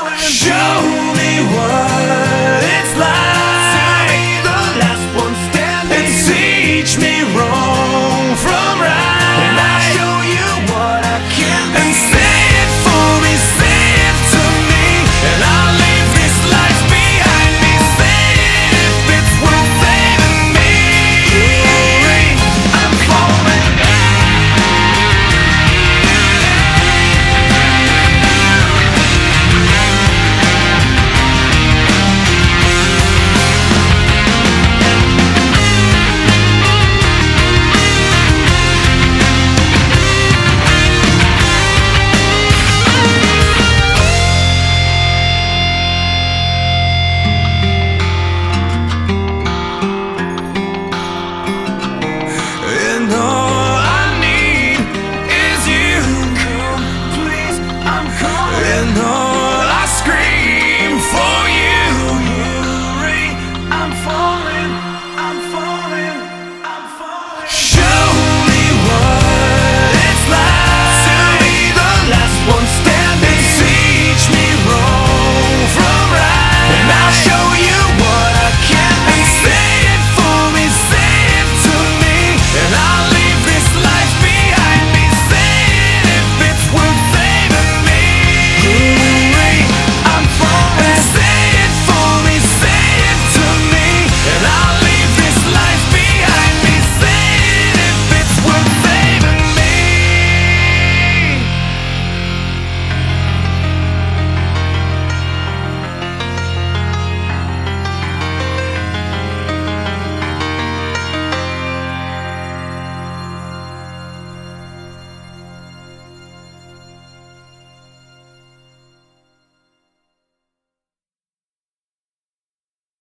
Show me what it's like.